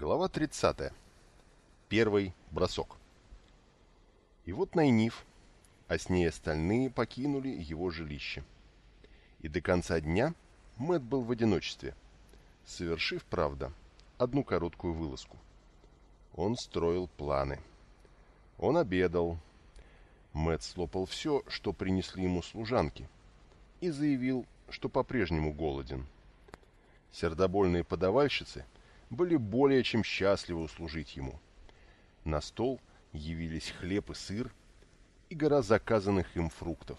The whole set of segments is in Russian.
Глава 30. Первый бросок. И вот Найниф, а с ней остальные покинули его жилище. И до конца дня Мэт был в одиночестве, совершив, правда, одну короткую вылазку. Он строил планы. Он обедал. Мэт слопал все, что принесли ему служанки, и заявил, что по-прежнему голоден. Сердобольные подавальщицы – были более чем счастливы услужить ему. На стол явились хлеб и сыр и гора заказанных им фруктов.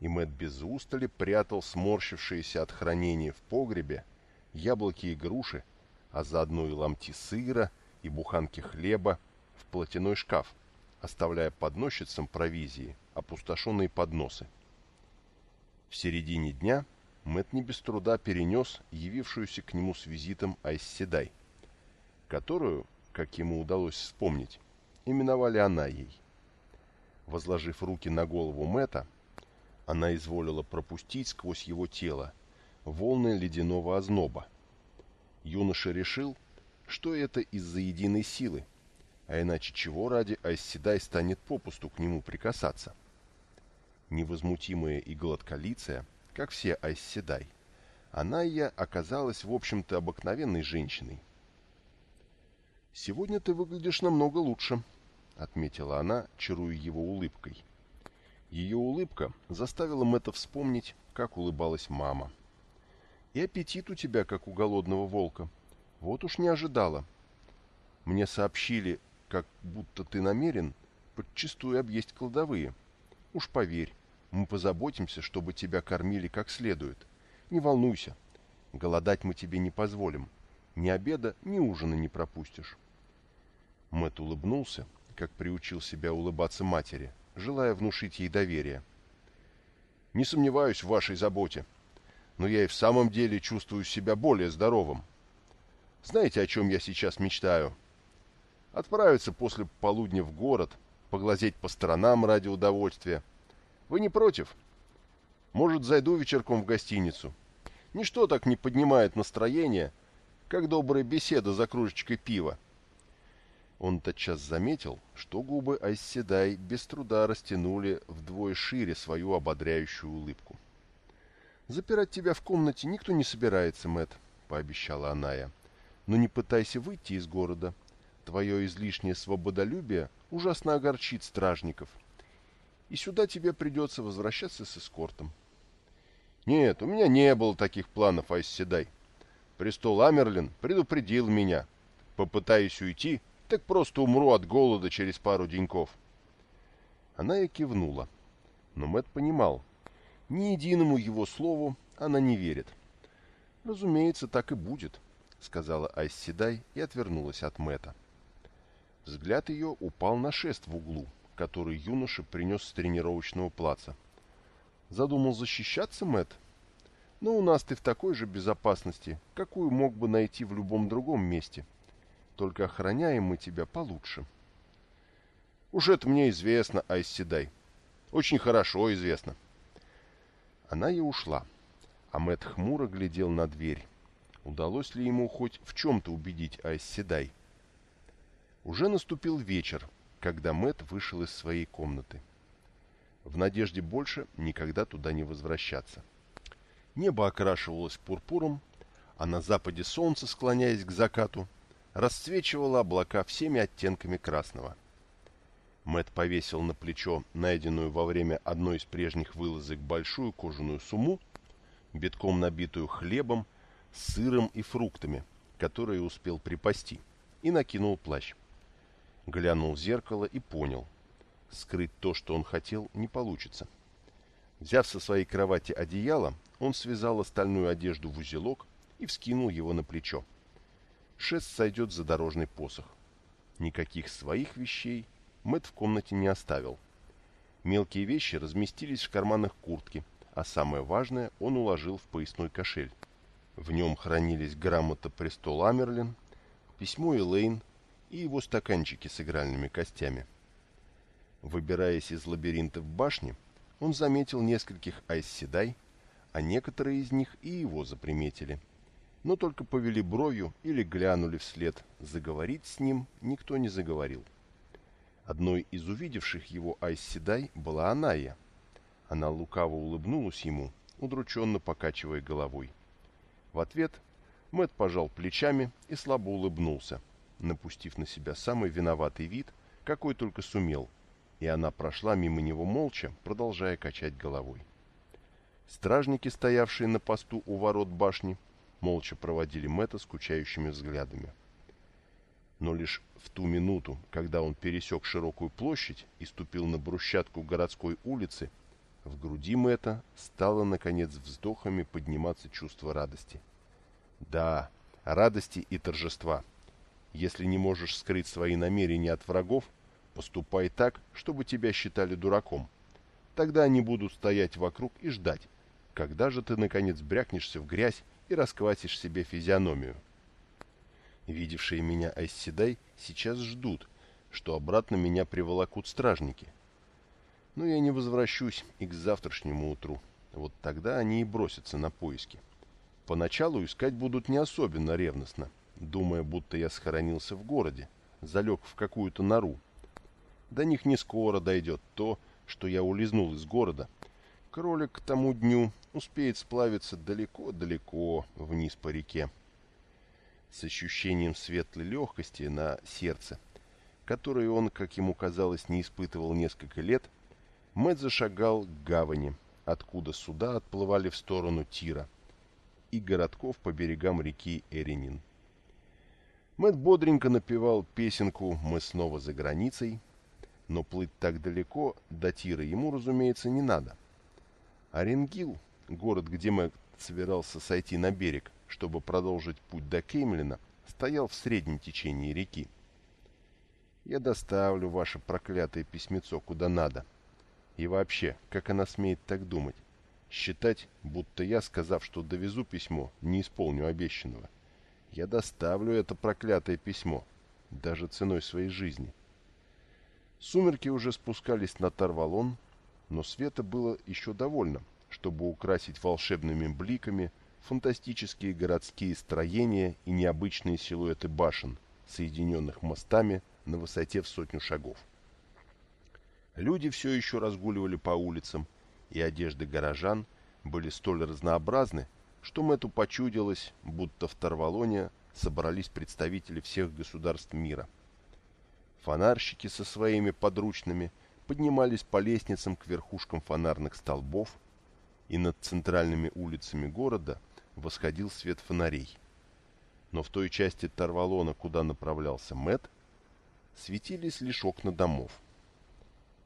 И Мэтт без устали прятал сморщившиеся от хранения в погребе яблоки и груши, а заодно и ломти сыра и буханки хлеба в платяной шкаф, оставляя подносчицам провизии опустошенные подносы. В середине дня Мэт не без труда перенес явившуюся к нему с визитом Айсседай, которую, как ему удалось вспомнить, именовали она ей. Возложив руки на голову Мэта, она изволила пропустить сквозь его тело волны ледяного озноба. Юноша решил, что это из-за единой силы, а иначе чего ради Айсседай станет попусту к нему прикасаться. Невозмутимая и гладколицая – как все Айсседай. Я оказалась, в общем-то, обыкновенной женщиной. «Сегодня ты выглядишь намного лучше», — отметила она, чаруя его улыбкой. Ее улыбка заставила Мэтта вспомнить, как улыбалась мама. «И аппетит у тебя, как у голодного волка. Вот уж не ожидала. Мне сообщили, как будто ты намерен подчистую объесть кладовые. Уж поверь, мы позаботимся, чтобы тебя кормили как следует. Не волнуйся. Голодать мы тебе не позволим. Ни обеда, ни ужина не пропустишь. Мэт улыбнулся, как приучил себя улыбаться матери, желая внушить ей доверие. «Не сомневаюсь в вашей заботе, но я и в самом деле чувствую себя более здоровым. Знаете, о чем я сейчас мечтаю? Отправиться после полудня в город, поглазеть по сторонам ради удовольствия, вы не против? Может, зайду вечерком в гостиницу. Ничто так не поднимает настроение, как добрая беседа за кружечкой пива. Он тотчас заметил, что губы Айсседай без труда растянули вдвое шире свою ободряющую улыбку. «Запирать тебя в комнате никто не собирается, Мэт, пообещала Аная. «Но не пытайся выйти из города. Твое излишнее свободолюбие ужасно огорчит стражников» и сюда тебе придется возвращаться с эскортом. Нет, у меня не было таких планов, Айсседай. Престол Амерлин предупредил меня. Попытаюсь уйти, так просто умру от голода через пару деньков. Она и кивнула. Но Мэт понимал, ни единому его слову она не верит. «Разумеется, так и будет», — сказала Айсседай и отвернулась от Мэта. Взгляд ее упал на шест в углу — который юноша принес с тренировочного плаца. Задумал защищаться, Мэт? Но у нас ты в такой же безопасности, какую мог бы найти в любом другом месте. Только охраняем мы тебя получше. Уж это мне известно, Айсседай. Очень хорошо известно. Она и ушла, а Мэт хмуро глядел на дверь. Удалось ли ему хоть в чем-то убедить Айсседай? Уже наступил вечер, когда Мэт вышел из своей комнаты. В надежде больше никогда туда не возвращаться. Небо окрашивалось пурпуром, а на западе солнце, склоняясь к закату, расцвечивало облака всеми оттенками красного. Мэт повесил на плечо найденную во время одной из прежних вылазок большую кожаную сумму, битком набитую хлебом, сыром и фруктами, которые успел припасти, и накинул плащ. Глянул в зеркало и понял. Скрыть то, что он хотел, не получится. Взяв со своей кровати одеяло, он связал остальную одежду в узелок и вскинул его на плечо. Шест сойдет за дорожный посох. Никаких своих вещей Мэт в комнате не оставил. Мелкие вещи разместились в карманах куртки, а самое важное он уложил в поясной кошель. В нем хранились грамота престол Амерлин, письмо Элейн и его стаканчики с игральными костями. Выбираясь из лабиринтов башни, он заметил нескольких айсседай, а некоторые из них и его заприметили. но только повели бровью или глянули вслед. Заговорить с ним никто не заговорил. Одной из увидевших его Айсседай была Аная. Она лукаво улыбнулась ему, удрученно покачивая головой. В ответ Мэт пожал плечами и слабо улыбнулся, напустив на себя самый виноватый вид, какой только сумел, и она прошла мимо него молча, продолжая качать головой. Стражники, стоявшие на посту у ворот башни, молча проводили Мэтта скучающими взглядами. Но лишь в ту минуту, когда он пересек широкую площадь и ступил на брусчатку городской улицы, в груди Мэтта стало, наконец, вздохами подниматься чувство радости. Да, радости и торжества. Если не можешь скрыть свои намерения от врагов, поступай так, чтобы тебя считали дураком. Тогда они будут стоять вокруг и ждать, когда же ты, наконец, брякнешься в грязь и расквасишь себе физиономию. Видевшие меня Айсседай сейчас ждут, что обратно меня приволокут стражники. Но я не возвращусь и к завтрашнему утру. Вот тогда они и бросятся на поиски. Поначалу искать будут не особенно ревностно, думая, будто я схоронился в городе, залег в какую-то нору. До них не скоро дойдет то, что я улизнул из города. Кролик к тому дню успеет сплавиться далеко-далеко вниз по реке. С ощущением светлой легкости на сердце, которое он, как ему казалось, не испытывал несколько лет, Мэтт зашагал к гавани, откуда суда отплывали в сторону Тира – и городков по берегам реки Эринин. Мэт бодренько напевал песенку «Мы снова за границей», но плыть так далеко до Тира ему, разумеется, не надо. Оренгил, город, где Мэт собирался сойти на берег, чтобы продолжить путь до Кеймлина, стоял в среднем течении реки. «Я доставлю ваше проклятое письмецо куда надо. И вообще, как она смеет так думать? Считать, будто я, сказав, что довезу письмо, не исполню обещанного. Я доставлю это проклятое письмо, даже ценой своей жизни. Сумерки уже спускались на Тарвалон, но света было еще довольно, чтобы украсить волшебными бликами фантастические городские строения и необычные силуэты башен, соединенных мостами на высоте в сотню шагов. Люди все еще разгуливали по улицам, и одежды горожан были столь разнообразны, что Мэтту почудилось, будто в Тарвалоне собрались представители всех государств мира. Фонарщики со своими подручными поднимались по лестницам к верхушкам фонарных столбов, и над центральными улицами города восходил свет фонарей. Но в той части Тарвалона, куда направлялся Мэт, светились лишь окна домов.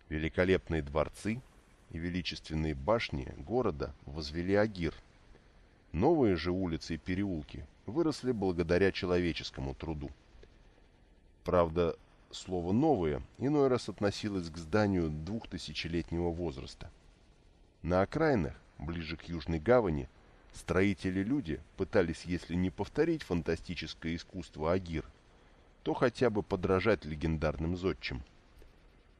Великолепные дворцы – и величественные башни города возвели Агир. Новые же улицы и переулки выросли благодаря человеческому труду. Правда, слово «новые» иной раз относилось к зданию двухтысячелетнего возраста. На окраинах, ближе к Южной гавани, строители-люди пытались, если не повторить фантастическое искусство Агир, то хотя бы подражать легендарным зодчим –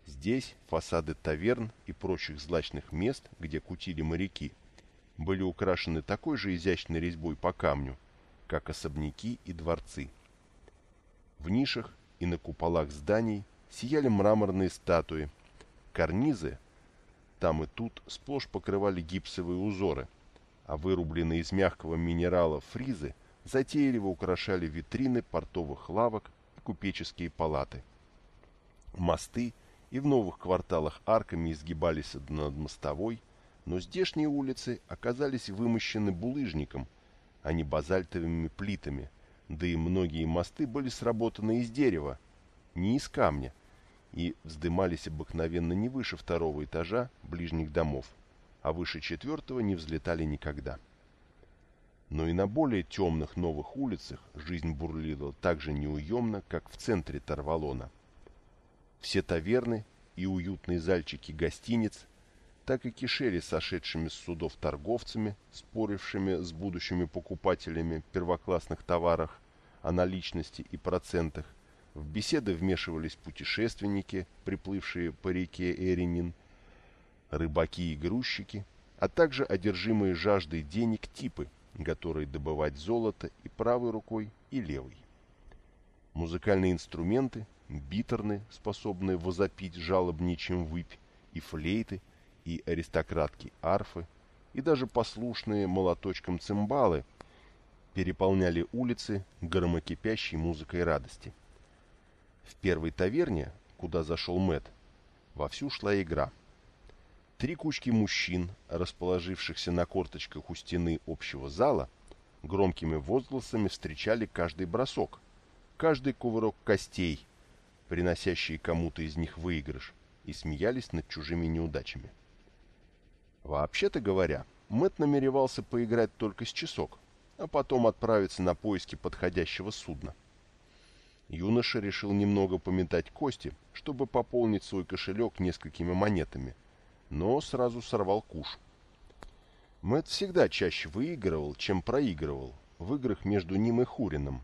Здесь фасады таверн и прочих злачных мест, где кутили моряки, были украшены такой же изящной резьбой по камню, как особняки и дворцы. В нишах и на куполах зданий сияли мраморные статуи. Карнизы там и тут сплошь покрывали гипсовые узоры, а вырубленные из мягкого минерала фризы затейливо украшали витрины портовых лавок и купеческие палаты. Мосты и в новых кварталах арками изгибались над мостовой, но здешние улицы оказались вымощены булыжником, а не базальтовыми плитами, да и многие мосты были сработаны из дерева, не из камня, и вздымались обыкновенно не выше второго этажа ближних домов, а выше четвертого не взлетали никогда. Но и на более темных новых улицах жизнь бурлила так же неуемно, как в центре Тарвалона – все таверны и уютные зальчики гостиниц так и кишели сошедшими с судов торговцами, спорившими с будущими покупателями первоклассных товарах о наличности и процентах. В беседы вмешивались путешественники, приплывшие по реке Эринин, рыбаки и грузчики, а также одержимые жаждой денег типы, готовый добывать золото и правой рукой, и левой. Музыкальные инструменты, битерны, способные возопить жалобнее, чем выпь, и флейты, и аристократки арфы, и даже послушные молоточком цимбалы переполняли улицы громокипящей музыкой радости. В первой таверне, куда зашел Мэт, вовсю шла игра. Три кучки мужчин, расположившихся на корточках у стены общего зала, громкими возгласами встречали каждый бросок, каждый кувырок костей, приносящие кому-то из них выигрыш, и смеялись над чужими неудачами. Вообще-то говоря, Мэт намеревался поиграть только с часок, а потом отправиться на поиски подходящего судна. Юноша решил немного пометать кости, чтобы пополнить свой кошелек несколькими монетами, но сразу сорвал куш. Мэт всегда чаще выигрывал, чем проигрывал в играх между ним и Хурином,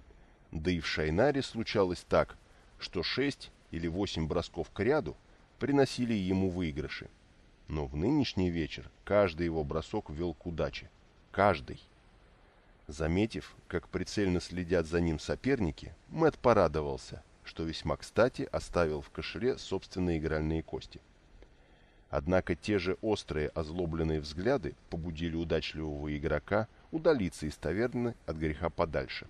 да и в Шайнаре случалось так, что шесть или восемь бросков к ряду приносили ему выигрыши. Но в нынешний вечер каждый его бросок вел к удаче. Каждый. Заметив, как прицельно следят за ним соперники, Мэт порадовался, что весьма кстати оставил в кошеле собственные игральные кости. Однако те же острые озлобленные взгляды побудили удачливого игрока удалиться из таверны от греха подальше.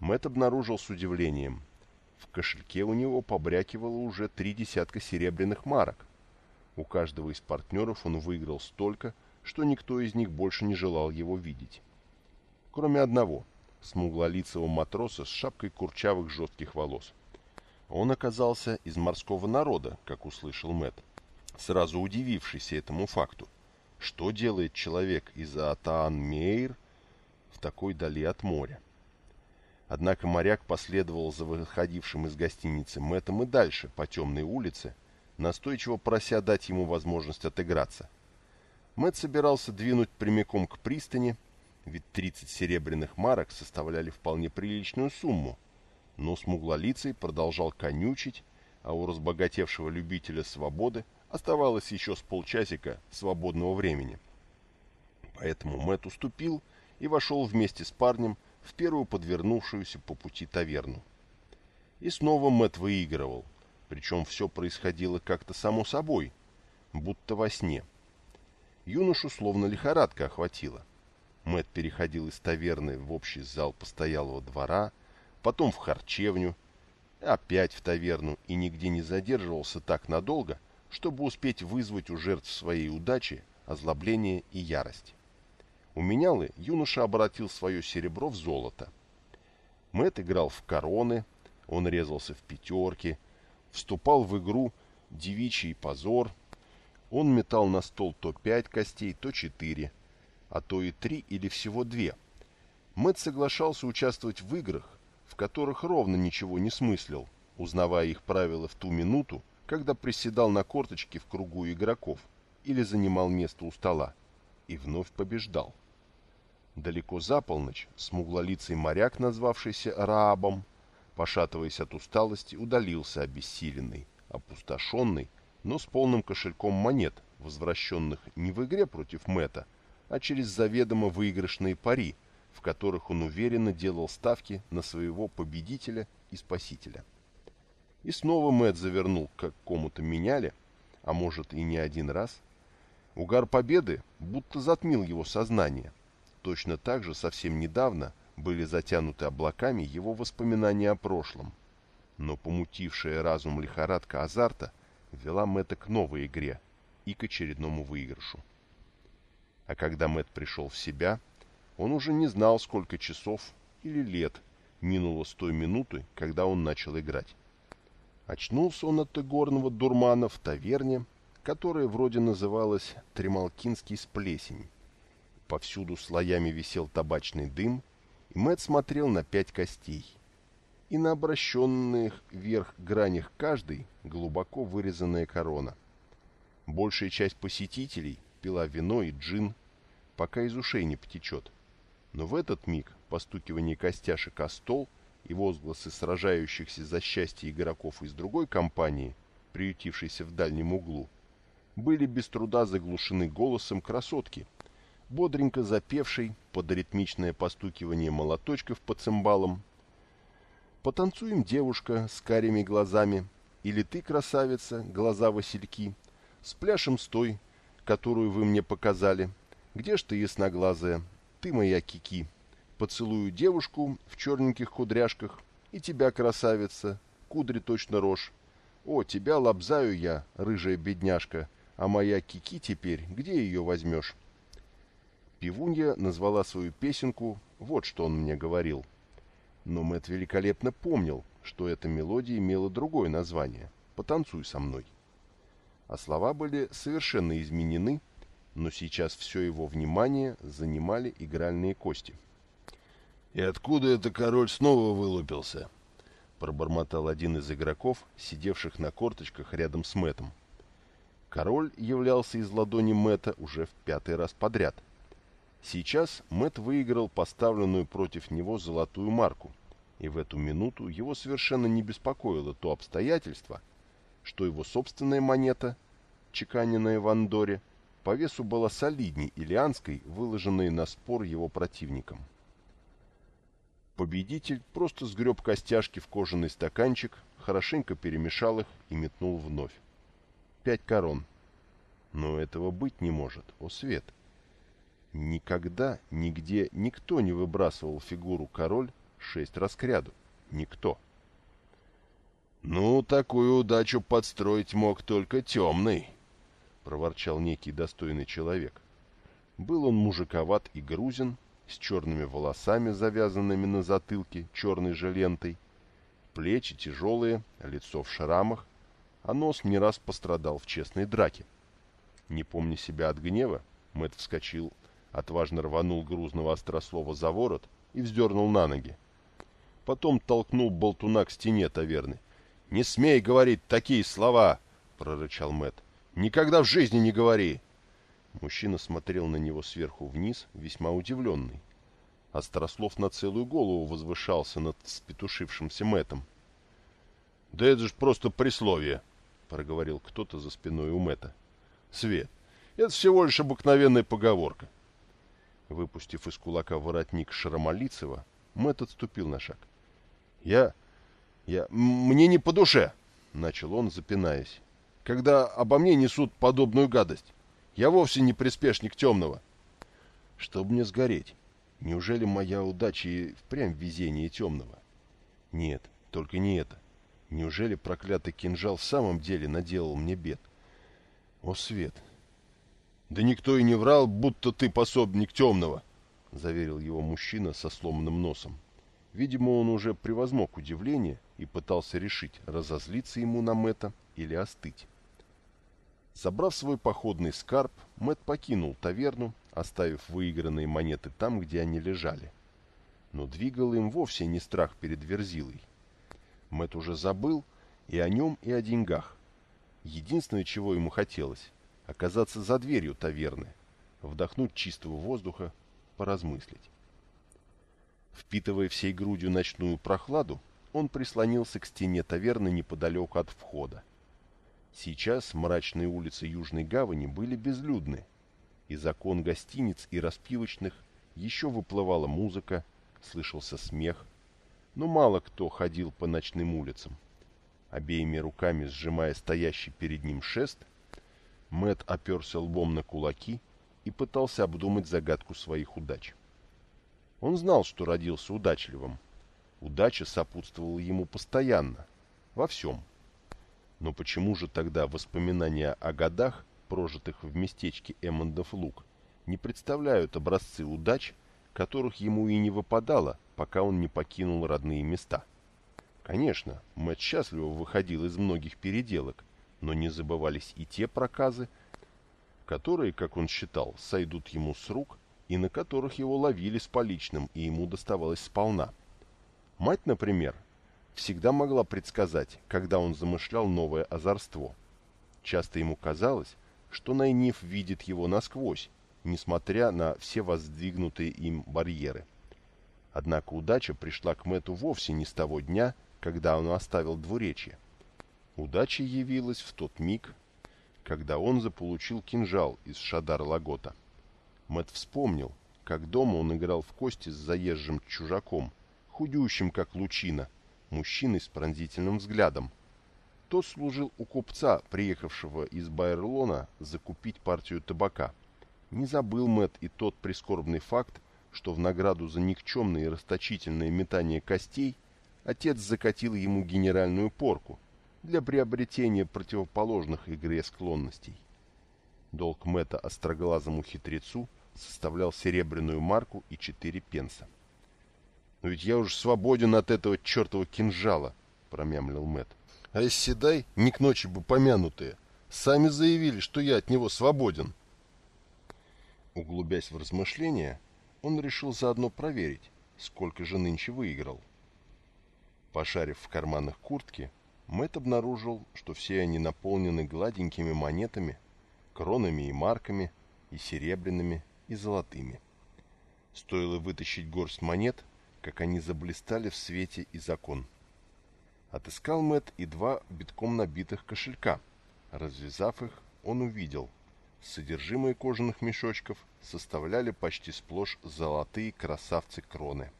Мэт обнаружил с удивлением. В кошельке у него побрякивало уже три десятка серебряных марок, у каждого из партнеров он выиграл столько, что никто из них больше не желал его видеть. Кроме одного, смуглолицего матроса с шапкой курчавых жестких волос. Он оказался из морского народа, как услышал Мэт, сразу удивившийся этому факту. Что делает человек из Атаан-Мейр в такой дали от моря? Однако моряк последовал за выходившим из гостиницы Мэтом и дальше, по темной улице, настойчиво прося дать ему возможность отыграться. Мэтт собирался двинуть прямиком к пристани, ведь 30 серебряных марок составляли вполне приличную сумму, но смуглолицый продолжал конючить, а у разбогатевшего любителя свободы оставалось еще с полчасика свободного времени. Поэтому Мэтт уступил и вошел вместе с парнем в первую подвернувшуюся по пути таверну. И снова Мэтт выигрывал – причем все происходило как-то само собой, будто во сне. Юношу словно лихорадка охватила. Мэт переходил из таверны в общий зал постоялого двора, потом в харчевню, опять в таверну и нигде не задерживался так надолго, чтобы успеть вызвать у жертв своей удачи озлобление и ярость. У менялы юноша обратил свое серебро в золото. Мэт играл в короны, он резался в пятерки, вступал в игру девичий позор. Он метал на стол то пять костей, то четыре, а то и три или всего две. Мэтт соглашался участвовать в играх, в которых ровно ничего не смыслил, узнавая их правила в ту минуту, когда приседал на корточке в кругу игроков или занимал место у стола, и вновь побеждал. Далеко за полночь смуглолицый моряк, назвавшийся Раабом, пошатываясь от усталости, удалился обессиленный, опустошенный, но с полным кошельком монет, возвращенных не в игре против Мэта, а через заведомо выигрышные пари, в которых он уверенно делал ставки на своего победителя и спасителя. И снова Мэт завернул к какому-то меняле, а может и не один раз. Угар победы будто затмил его сознание. Точно так же совсем недавно – были затянуты облаками его воспоминания о прошлом. Но помутившая разум лихорадка азарта вела Мэтта к новой игре и к очередному выигрышу. А когда Мэтт пришел в себя, он уже не знал, сколько часов или лет минуло с той минуты, когда он начал играть. Очнулся он от игорного дурмана в таверне, которая вроде называлась Тремалкинский сплесень. Повсюду слоями висел табачный дым, и Мэтт смотрел на пять костей. И на обращенных вверх гранях каждой глубоко вырезанная корона. Большая часть посетителей пила вино и джин, пока из ушей не потечет. Но в этот миг постукивание костяшек о стол и возгласы сражающихся за счастье игроков из другой компании, приютившейся в дальнем углу, были без труда заглушены голосом красотки, бодренько запевший под ритмичное постукивание молоточков по цимбалам. «Потанцуем, девушка, с карими глазами, или ты, красавица, глаза васильки, спляшем с той, которую вы мне показали. Где ж ты, ясноглазая, ты моя кики? Поцелую девушку в черненьких кудряшках, и тебя, красавица, кудри точно рожь. О, тебя лобзаю я, рыжая бедняжка, а моя кики теперь, где ее возьмешь?» Пивунья назвала свою песенку, вот что он мне говорил. Но Мэтт великолепно помнил, что эта мелодия имела другое название «Потанцуй со мной». А слова были совершенно изменены, но сейчас все его внимание занимали игральные кости. «И откуда это король снова вылупился?» — пробормотал один из игроков, сидевших на корточках рядом с Мэтом. Король являлся из ладони Мэта уже в пятый раз подряд. Сейчас Мэт выиграл поставленную против него золотую марку, и в эту минуту его совершенно не беспокоило то обстоятельство, что его собственная монета, чеканенная в Андоре, по весу была солидней илианской, выложенной на спор его противникам. Победитель просто сгреб костяшки в кожаный стаканчик, хорошенько перемешал их и метнул вновь. Пять корон. Но этого быть не может, о свет! Никогда, нигде никто не выбрасывал фигуру король шесть раз кряду. Никто. «Ну, такую удачу подстроить мог только темный», — проворчал некий достойный человек. Был он мужиковат и грузин, с черными волосами, завязанными на затылке черной же лентой, плечи тяжелые, лицо в шрамах, а нос не раз пострадал в честной драке. Не помня себя от гнева, Мэтт вскочил отважно рванул грузного острослова за ворот и вздернул на ноги. Потом толкнул болтуна к стене таверны. «Не смей говорить такие слова!» — прорычал Мэт. «Никогда в жизни не говори!» Мужчина смотрел на него сверху вниз, весьма удивленный. Острослов на целую голову возвышался над спетушившимся Мэтом. «Да это же просто присловие!» — проговорил кто-то за спиной у Мэта. «Свет, это всего лишь обыкновенная поговорка. Выпустив из кулака воротник Шаромолицева, Мэтт отступил на шаг. «Я... я... мне не по душе!» — начал он, запинаясь. «Когда обо мне несут подобную гадость. Я вовсе не приспешник темного». «Чтоб мне сгореть. Неужели моя удача и впрямь везение темного?» «Нет, только не это. Неужели проклятый кинжал в самом деле наделал мне бед?» «О, Свет, «Да никто и не врал, будто ты пособник темного», — заверил его мужчина со сломанным носом. Видимо, он уже превозмог удивление и пытался решить, разозлиться ему на Мэтта или остыть. Собрав свой походный скарб, Мэт покинул таверну, оставив выигранные монеты там, где они лежали. Но двигал им вовсе не страх перед Верзилой. Мэт уже забыл и о нем, и о деньгах. Единственное, чего ему хотелось, оказаться за дверью таверны, вдохнуть чистого воздуха, поразмыслить. Впитывая всей грудью ночную прохладу, он прислонился к стене таверны неподалеку от входа. Сейчас мрачные улицы Южной Гавани были безлюдны. Из окон гостиниц и распивочных еще выплывала музыка, слышался смех, но мало кто ходил по ночным улицам. Обеими руками сжимая стоящий перед ним шест, Мэт оперся лбом на кулаки и пытался обдумать загадку своих удач. Он знал, что родился удачливым. Удача сопутствовала ему постоянно, во всем. Но почему же тогда воспоминания о годах, прожитых в местечке Эммондов Луг, не представляют образцы удач, которых ему и не выпадало, пока он не покинул родные места? Конечно, Мэтт счастливо выходил из многих переделок, но не забывались и те проказы, которые, как он считал, сойдут ему с рук и на которых его ловили с поличным и ему доставалось сполна. Мать, например, всегда могла предсказать, когда он замышлял новое озорство. Часто ему казалось, что Найниф видит его насквозь, несмотря на все воздвигнутые им барьеры. Однако удача пришла к Мэту вовсе не с того дня, когда он оставил двуречье. Удача явилась в тот миг, когда он заполучил кинжал из Шадар-Лагота. Мэт вспомнил, как дома он играл в кости с заезжим чужаком, худющим, как лучина, мужчиной с пронзительным взглядом. Тот служил у купца, приехавшего из Байерлона, закупить партию табака. Не забыл Мэт и тот прискорбный факт, что в награду за никчемное и расточительное метание костей отец закатил ему генеральную порку для приобретения противоположных игре склонностей. Долг Мэтта остроглазому хитрецу составлял серебряную марку и четыре пенса. «Но ведь я уж свободен от этого чертова кинжала», — промямлил Мэтт. «А из седай, не к ночи бы помянутые, сами заявили, что я от него свободен». Углубясь в размышления, он решил заодно проверить, сколько же нынче выиграл. Пошарив в карманах куртки, Мэтт обнаружил, что все они наполнены гладенькими монетами, кронами и марками, и серебряными, и золотыми. Стоило вытащить горсть монет, как они заблистали в свете и закон. Отыскал Мэт и два битком набитых кошелька. Развязав их, он увидел. Содержимое кожаных мешочков составляли почти сплошь золотые красавцы-кроны.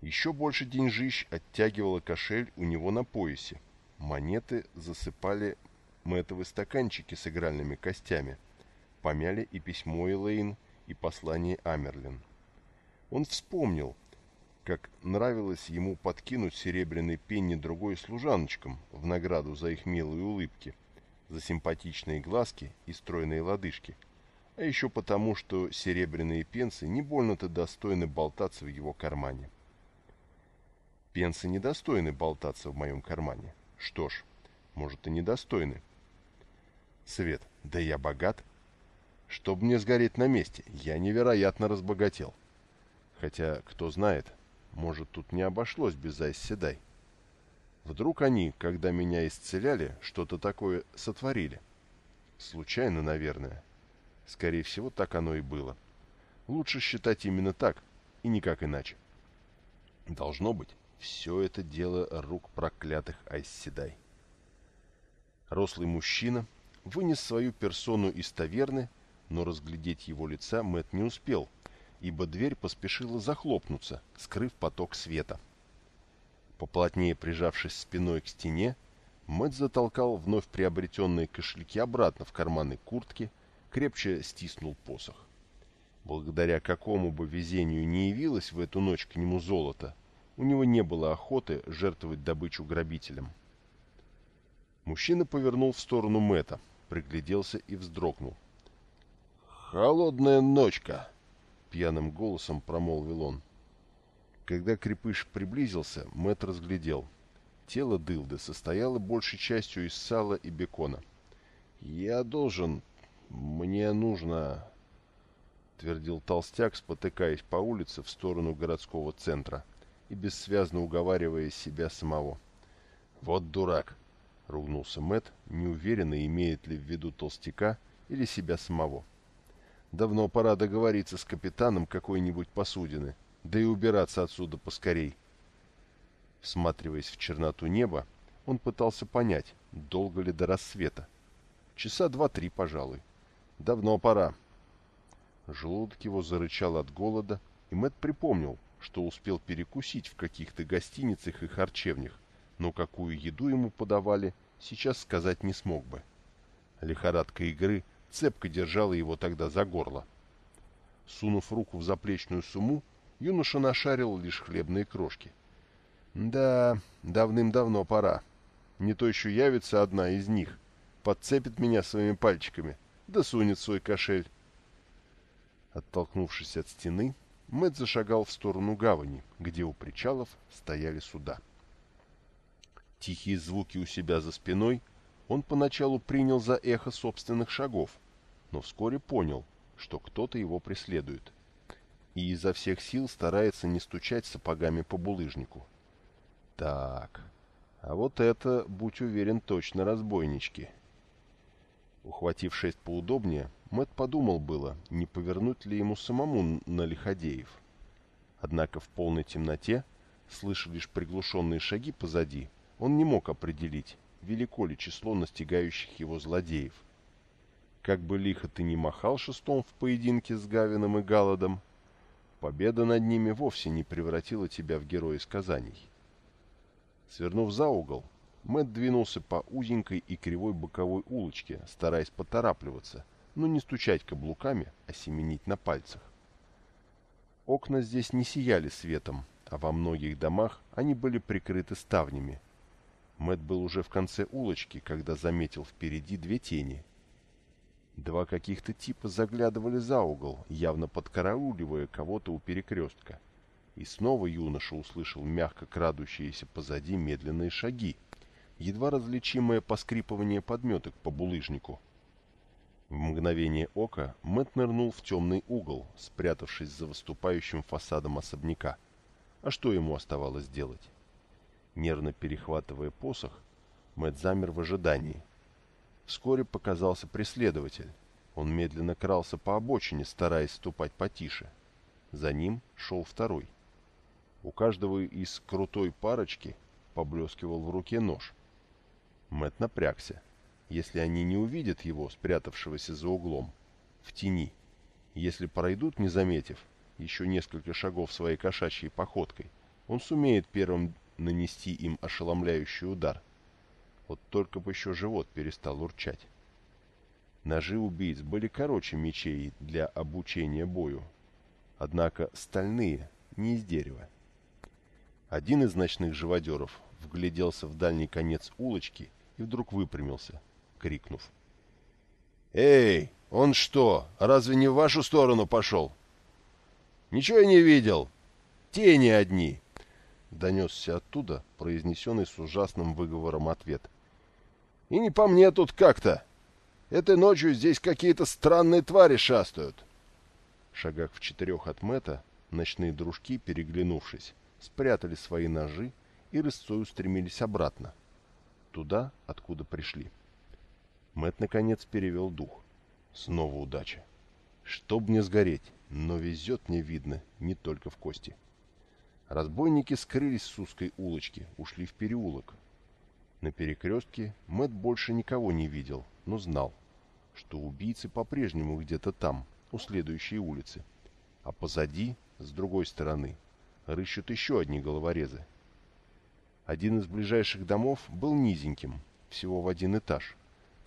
Еще больше деньжищ оттягивало кошель у него на поясе. Монеты засыпали мэтовые стаканчики с игральными костями – помяли и письмо Элейн, и послание Амерлин. Он вспомнил, как нравилось ему подкинуть серебряный пенни другой служаночкам в награду за их милые улыбки, за симпатичные глазки и стройные лодыжки, а еще потому, что серебряные пенсы не больно-то достойны болтаться в его кармане. Пенсы недостойны болтаться в моем кармане. Что ж, может и недостойны. Свет, да я богат, чтобы мне сгореть на месте, я невероятно разбогател. Хотя, кто знает, может, тут не обошлось без Айсседай. Вдруг они, когда меня исцеляли, что-то такое сотворили. Случайно, наверное. Скорее всего, так оно и было. Лучше считать именно так, и никак иначе. Должно быть, все это дело рук проклятых Айсседай. Рослый мужчина вынес свою персону из таверны но разглядеть его лица Мэт не успел, ибо дверь поспешила захлопнуться, скрыв поток света. Поплотнее прижавшись спиной к стене, Мэт затолкал вновь приобретенные кошельки обратно в карманы куртки, крепче стиснул посох. Благодаря какому бы везению не явилось в эту ночь к нему золото, у него не было охоты жертвовать добычу грабителям. Мужчина повернул в сторону Мэта, пригляделся и вздрогнул. «Холодная ночка!» — пьяным голосом промолвил он. Когда крепыш приблизился, Мэт разглядел. Тело Дылды состояло большей частью из сала и бекона. «Я должен... Мне нужно...» — твердил толстяк, спотыкаясь по улице в сторону городского центра и бессвязно уговаривая себя самого. «Вот дурак!» — ругнулся Мэт, неуверенно, имеет ли в виду толстяка или себя самого. Давно пора договориться с капитаном какой-нибудь посудины, да и убираться отсюда поскорей. Всматриваясь в черноту неба, он пытался понять, долго ли до рассвета. Часа два-три, пожалуй. Давно пора. Желудок его зарычал от голода, и Мэт припомнил, что успел перекусить в каких-то гостиницах и харчевнях, но какую еду ему подавали, сейчас сказать не смог бы. Лихорадка игры цепко держала его тогда за горло. Сунув руку в заплечную сумму, юноша нашарил лишь хлебные крошки. Да, давным-давно пора. Не то еще явится одна из них, подцепит меня своими пальчиками, да сунет свой кошель. Оттолкнувшись от стены, Мэтт зашагал в сторону гавани, где у причалов стояли суда. Тихие звуки у себя за спиной он поначалу принял за эхо собственных шагов, но вскоре понял, что кто-то его преследует, и изо всех сил старается не стучать сапогами по булыжнику. Так, а вот это, будь уверен, точно разбойнички. Ухватив шесть поудобнее, Мэт подумал было, не повернуть ли ему самому на лиходеев. Однако в полной темноте, слыша лишь приглушенные шаги позади, он не мог определить, велико ли число настигающих его злодеев. Как бы лихо ты ни махал шестом в поединке с Гавином и Галадом, победа над ними вовсе не превратила тебя в героя сказаний. Свернув за угол, Мэтт двинулся по узенькой и кривой боковой улочке, стараясь поторапливаться, но не стучать каблуками, а семенить на пальцах. Окна здесь не сияли светом, а во многих домах они были прикрыты ставнями. Мэтт был уже в конце улочки, когда заметил впереди две тени. Два каких-то типа заглядывали за угол, явно подкарауливая кого-то у перекрестка. И снова юноша услышал мягко крадущиеся позади медленные шаги, едва различимое поскрипывание подметок по булыжнику. В мгновение ока Мэтт нырнул в темный угол, спрятавшись за выступающим фасадом особняка. А что ему оставалось делать? Нервно перехватывая посох, Мэтт замер в ожидании. Вскоре показался преследователь. Он медленно крался по обочине, стараясь ступать потише. За ним шел второй. У каждого из крутой парочки поблескивал в руке нож. Мэт напрягся. Если они не увидят его, спрятавшегося за углом, в тени, если пройдут, не заметив, еще несколько шагов своей кошачьей походкой, он сумеет первым нанести им ошеломляющий удар. Вот только бы еще живот перестал урчать. Ножи убийц были короче мечей для обучения бою, однако стальные, не из дерева. Один из ночных живодеров вгляделся в дальний конец улочки и вдруг выпрямился, крикнув. «Эй, он что, разве не в вашу сторону пошел?» «Ничего я не видел. Тени одни!» Донесся оттуда, произнесенный с ужасным выговором ответ. «И не по мне тут как-то. Этой ночью здесь какие-то странные твари шастают». Шагах в четырех от Мэтта ночные дружки, переглянувшись, спрятали свои ножи и рысцой устремились обратно, туда, откуда пришли. Мэт наконец перевел дух. Снова удача. Чтоб не сгореть, но везет мне, видно, не только в кости. Разбойники скрылись с узкой улочки, ушли в переулок. На перекрестке Мэт больше никого не видел, но знал, что убийцы по-прежнему где-то там, у следующей улицы. А позади, с другой стороны, рыщут еще одни головорезы, один из ближайших домов был низеньким, всего в один этаж.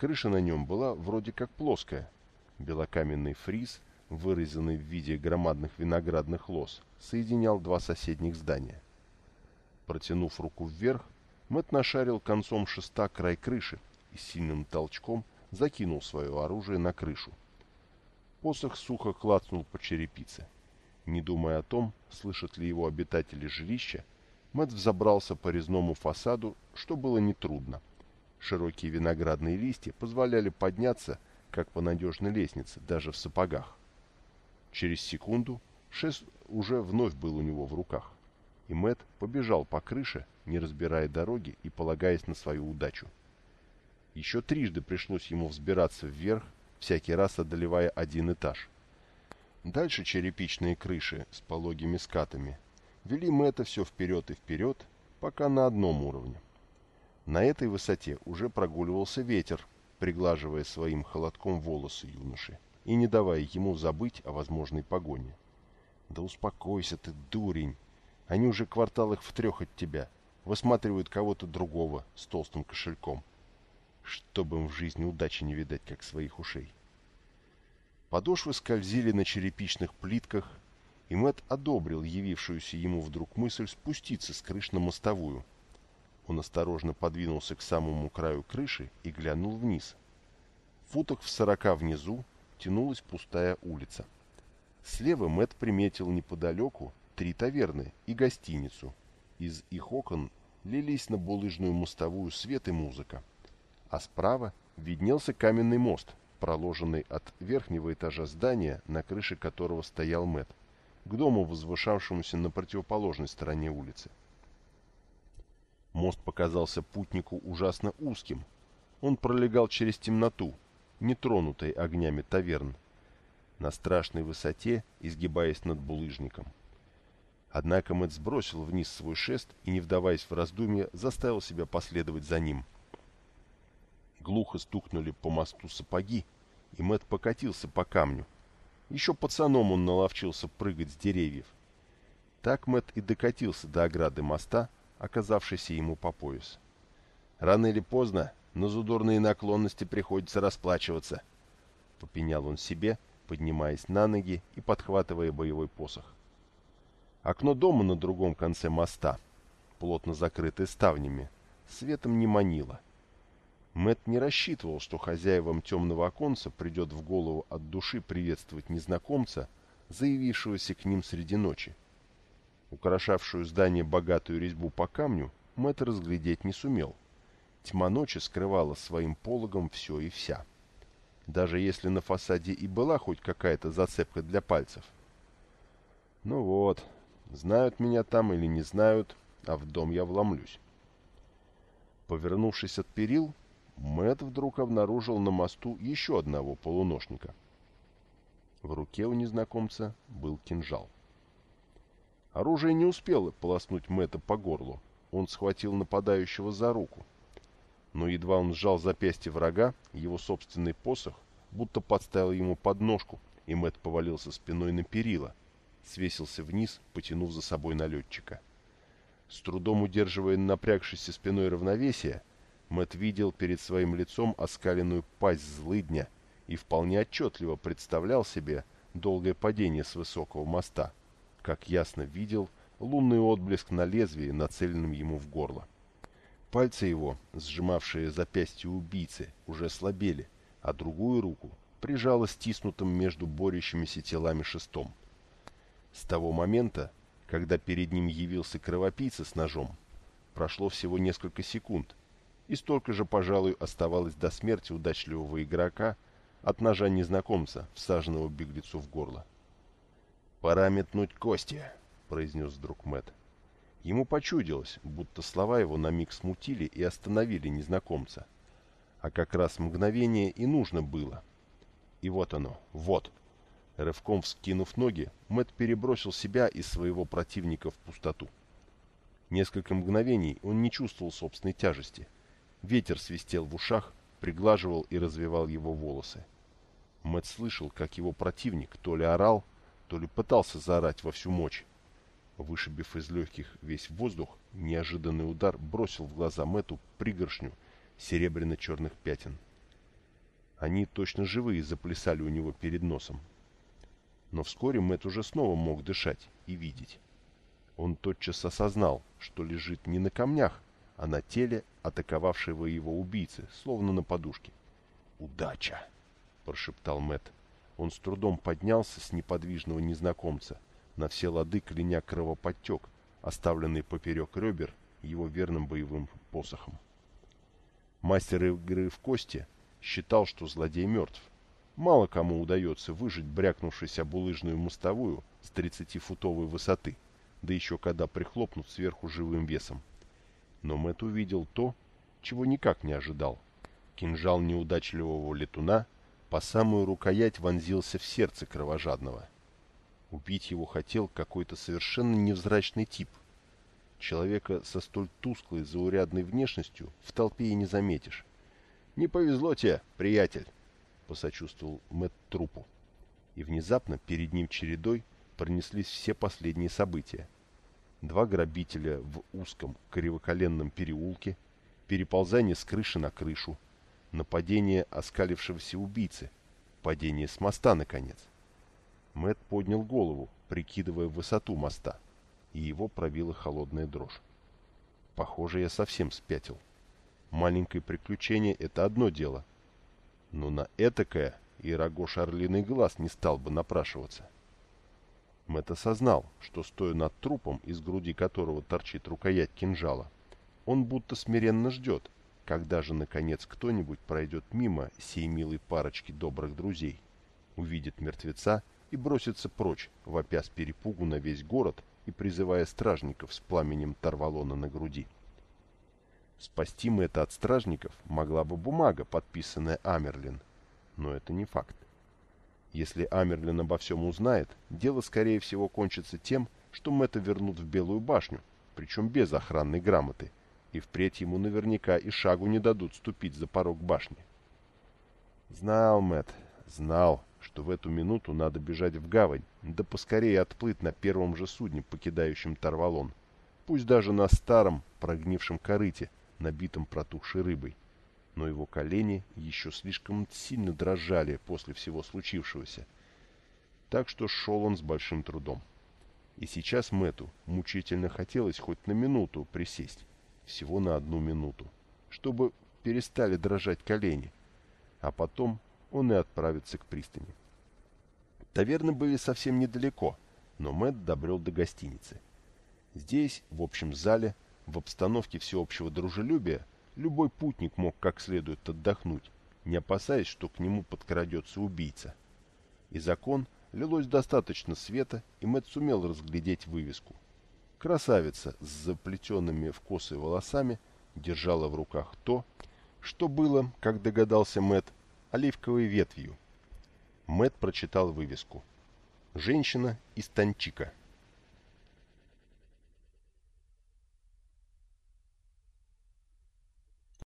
Крыша на нем была вроде как плоская. Белокаменный фриз, вырезанный в виде громадных виноградных лоз, соединял два соседних здания. Протянув руку вверх, Мэтт нашарил концом шеста край крыши и сильным толчком закинул свое оружие на крышу. Посох сухо клацнул по черепице. Не думая о том, слышат ли его обитатели жилища, Мэтт взобрался по резному фасаду, что было нетрудно. Широкие виноградные листья позволяли подняться, как по надежной лестнице, даже в сапогах. Через секунду шест уже вновь был у него в руках, и Мэтт побежал по крыше, не разбирая дороги и полагаясь на свою удачу. Еще трижды пришлось ему взбираться вверх, всякий раз одолевая один этаж. Дальше черепичные крыши с пологими скатами вели Мэтта все вперед и вперед, пока на одном уровне. На этой высоте уже прогуливался ветер, приглаживая своим холодком волосы юноши и не давая ему забыть о возможной погоне. «Да успокойся ты, дурень! Они уже кварталах в трех от тебя, высматривают кого-то другого с толстым кошельком. Чтобы им в жизни удачи не видать, как своих ушей!» Подошвы скользили на черепичных плитках, и Мэтт одобрил явившуюся ему вдруг мысль спуститься с крыш на мостовую. Он осторожно подвинулся к самому краю крыши и глянул вниз. В футах в сорока внизу тянулась пустая улица. Слева Мэтт приметил неподалеку три таверны и гостиницу. Из их окон лились на булыжную мостовую свет и музыка. А справа виднелся каменный мост, проложенный от верхнего этажа здания, на крыше которого стоял Мэтт к дому, возвышавшемуся на противоположной стороне улицы. Мост показался путнику ужасно узким. Он пролегал через темноту, нетронутой огнями таверн, на страшной высоте, изгибаясь над булыжником. Однако Мэтт сбросил вниз свой шест и, не вдаваясь в раздумья, заставил себя последовать за ним. Глухо стукнули по мосту сапоги, и Мэт покатился по камню. Еще пацаном он наловчился прыгать с деревьев. Так Мэт и докатился до ограды моста, оказавшейся ему по пояс. Рано или поздно на задурные наклонности приходится расплачиваться. Попенял он себе, поднимаясь на ноги и подхватывая боевой посох. Окно дома на другом конце моста, плотно закрытое ставнями, светом не манило. Мэт не рассчитывал, что хозяевам темного оконца придет в голову от души приветствовать незнакомца, заявившегося к ним среди ночи. Украшавшую здание богатую резьбу по камню Мэт разглядеть не сумел. Тьма ночи скрывала своим пологом все и вся. Даже если на фасаде и была хоть какая-то зацепка для пальцев. Ну вот, Знают меня там или не знают, а в дом я вломлюсь. Повернувшись от перил, Мэт вдруг обнаружил на мосту еще одного полуношника. В руке у незнакомца был кинжал. Оружие не успело полоснуть Мэта по горлу. Он схватил нападающего за руку. Но едва он сжал запястье врага, его собственный посох будто подставил ему подножку, и Мэт повалился спиной на перила, свесился вниз, потянув за собой налетчика. С трудом удерживая напрягшейся спиной равновесие, Мэт видел перед своим лицом оскаленную пасть злыдня и вполне отчетливо представлял себе долгое падение с высокого моста, как ясно видел лунный отблеск на лезвии, нацеленном ему в горло. Пальцы его, сжимавшие запястье убийцы, уже слабели, а другую руку прижало стиснутым между борющимися телами шестом. С того момента, когда перед ним явился кровопийца с ножом, прошло всего несколько секунд, и столько же, пожалуй, оставалось до смерти удачливого игрока от ножа незнакомца, всаженного беглецу в горло. «Пора метнуть кости», — произнес вдруг Мэт. Ему почудилось, будто слова его на миг смутили и остановили незнакомца. А как раз мгновение и нужно было. И вот оно, вот — Рывком вскинув ноги, Мэт перебросил себя и своего противника в пустоту. Несколько мгновений он не чувствовал собственной тяжести. Ветер свистел в ушах, приглаживал и развивал его волосы. Мэт слышал, как его противник то ли орал, то ли пытался заорать во всю мощь. Вышибив из легких весь воздух, неожиданный удар бросил в глаза Мэту пригоршню серебряно-черных пятен. Они точно живые заплясали у него перед носом, но вскоре Мэт уже снова мог дышать и видеть. Он тотчас осознал, что лежит не на камнях, а на теле атаковавшего его убийцы, словно на подушке. «Удача!» — прошептал Мэт. Он с трудом поднялся с неподвижного незнакомца, на все лады кляня кровоподтек, оставленный поперек ребер его верным боевым посохом. Мастер игры в кости считал, что злодей мертв, Мало кому удается выжить, брякнувшись об улыжную мостовую с 30-футовой высоты, да еще когда прихлопнут сверху живым весом. Но Мэт увидел то, чего никак не ожидал. Кинжал неудачливого летуна по самую рукоять вонзился в сердце кровожадного. Убить его хотел какой-то совершенно невзрачный тип. Человека со столь тусклой, заурядной внешностью в толпе и не заметишь. «Не повезло тебе, приятель!» — посочувствовал Мэтт трупу. И внезапно перед ним чередой пронеслись все последние события. Два грабителя в узком кривоколенном переулке, переползание с крыши на крышу, нападение оскалившегося убийцы, падение с моста, наконец. Мэт поднял голову, прикидывая высоту моста, и его пробила холодная дрожь. Похоже, я совсем спятил. Маленькое приключение — это одно дело, но на этакое и Рогош Орлиный Глаз не стал бы напрашиваться. Мэтт осознал, что, стоя над трупом, из груди которого торчит рукоять кинжала, он будто смиренно ждет, когда же, наконец, кто-нибудь пройдет мимо сей милой парочки добрых друзей, увидит мертвеца и бросится прочь, вопя с перепугу на весь город и призывая стражников с пламенем Тарвалона на груди. Спасти мы это от стражников могла бы бумага, подписанная Амерлин. Но это не факт. Если Амерлин обо всем узнает, дело, скорее всего, кончится тем, что Мэтта вернут в Белую башню, причем без охранной грамоты, и впредь ему наверняка и шагу не дадут ступить за порог башни. Знал Мэт, Знал, что в эту минуту надо бежать в гавань, да поскорее отплыть на первом же судне, покидающем Тарвалон. Пусть даже на старом, прогнившем корыте, набитом протухшей рыбой. Но его колени еще слишком сильно дрожали после всего случившегося. Так что шел он с большим трудом. И сейчас Мэту мучительно хотелось хоть на минуту присесть, всего на одну минуту, чтобы перестали дрожать колени, а потом он и отправится к пристани. Таверны были совсем недалеко, но Мэтт добрел до гостиницы. Здесь, в общем зале, в обстановке всеобщего дружелюбия, любой путник мог как следует отдохнуть, не опасаясь, что к нему подкрадется убийца. Из окон лилось достаточно света, и Мэтт сумел разглядеть вывеску. Красавица с заплетенными в косы волосами держала в руках то, что было, как догадался Мэтт, оливковой ветвью. Мэтт прочитал вывеску. «Женщина из Танчика».